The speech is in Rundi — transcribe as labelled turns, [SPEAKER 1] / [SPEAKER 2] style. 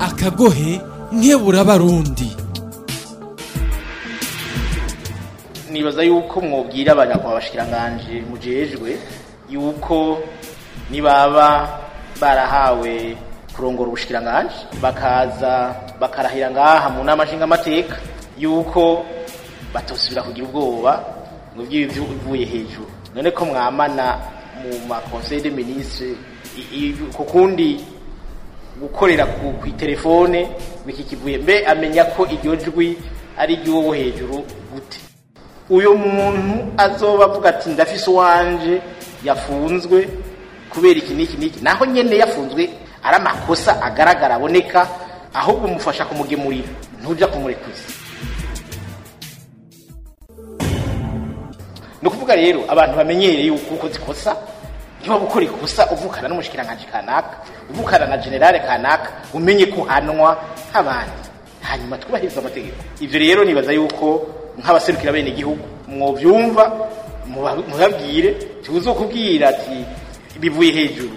[SPEAKER 1] akagohe nkeburabarundi
[SPEAKER 2] nibaza yuko mwobwira abanyakubahwa bashikiranganje mujejwe yuko nibaba barahawe kurongora ubushikiranganje bakaza bakarahira ngaha mu nama nshingamateka yuko batosubira kugira ubwoba ngo ibyo bivuye hejuru none ko mwamana mu ma de Minisitiri ku kundi gukorera ku itelefone kikivuye mbe amenya ko iryo jwi ari iryo wo hejuru gute uyu muntu azoba avuga ati ndafise uwanje yafunzwe kubera iki n'iki n'iki naho nyine yafunzwe ari amakosa agaragara aboneka ahubwo umufasha kumugemurira ntujya kumurekuza ni ukuvuga rero abantu bamenyereye uko zikosa niba ukora ikosa uvukana n'umushikiranganji kanaka uvukana na generale kanaka umenye ko uhanwa nk'abandi hanyuma twubahiriza amategeko ibyo rero nibaza yuko nk'abaserukira bene igihugu mwobyumva mubabwire tuzi kubwira ati bivuye hejuru